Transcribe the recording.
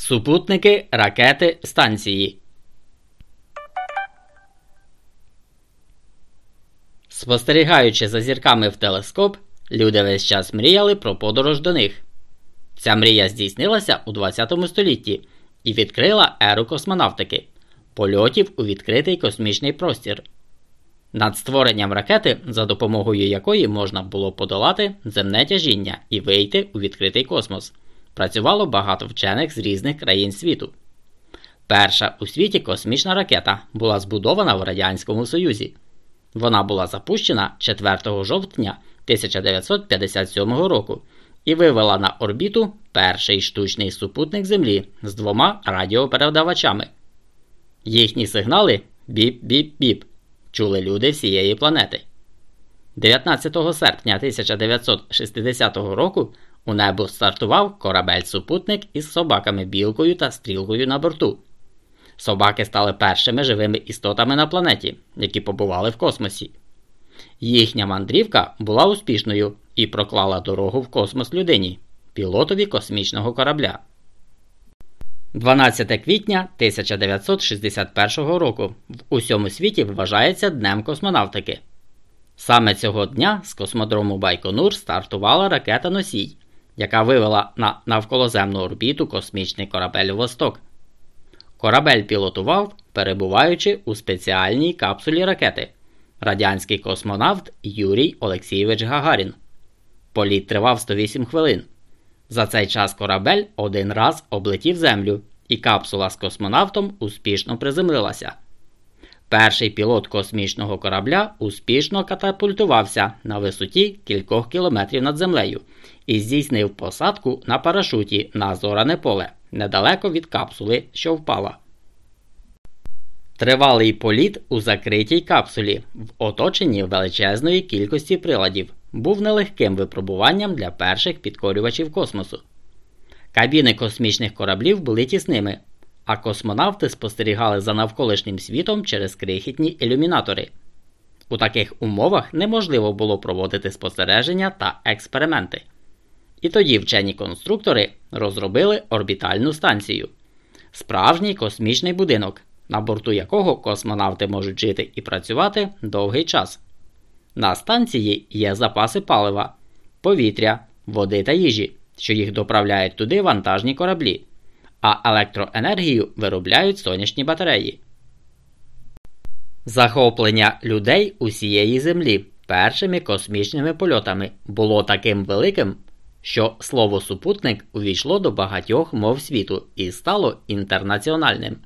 Супутники, ракети, станції. Спостерігаючи за зірками в телескоп, люди весь час мріяли про подорож до них. Ця мрія здійснилася у 20 столітті і відкрила еру космонавтики, польотів у відкритий космічний простір. Над створенням ракети, за допомогою якої можна було подолати земне тяжіння і вийти у відкритий космос, працювало багато вчених з різних країн світу. Перша у світі космічна ракета була збудована в Радянському Союзі. Вона була запущена 4 жовтня 1957 року і вивела на орбіту перший штучний супутник Землі з двома радіопередавачами. Їхні сигнали біп-біп-біп чули люди всієї планети. 19 серпня 1960 року у небо стартував корабель-супутник із собаками білкою та стрілкою на борту. Собаки стали першими живими істотами на планеті, які побували в космосі. Їхня мандрівка була успішною і проклала дорогу в космос людині, пілотові космічного корабля. 12 квітня 1961 року в усьому світі вважається Днем космонавтики. Саме цього дня з космодрому Байконур стартувала ракета Носій, яка вивела на навколоземну орбіту космічний корабель Восток. Корабель пілотував, перебуваючи у спеціальній капсулі ракети радянський космонавт Юрій Олексійович Гагарін. Політ тривав 108 хвилин. За цей час корабель один раз облетів Землю, і капсула з космонавтом успішно приземлилася. Перший пілот космічного корабля успішно катапультувався на висоті кількох кілометрів над землею і здійснив посадку на парашуті на зоране поле недалеко від капсули, що впала. Тривалий політ у закритій капсулі в оточенні величезної кількості приладів був нелегким випробуванням для перших підкорювачів космосу. Кабіни космічних кораблів були тісними, а космонавти спостерігали за навколишнім світом через крихітні ілюмінатори. У таких умовах неможливо було проводити спостереження та експерименти. І тоді вчені конструктори розробили орбітальну станцію справжній космічний будинок, на борту якого космонавти можуть жити і працювати довгий час. На станції є запаси палива, повітря, води та їжі, що їх доправляють туди вантажні кораблі, а електроенергію виробляють сонячні батареї. Захоплення людей усієї Землі першими космічними польотами було таким великим, що слово супутник увійшло до багатьох мов світу і стало інтернаціональним.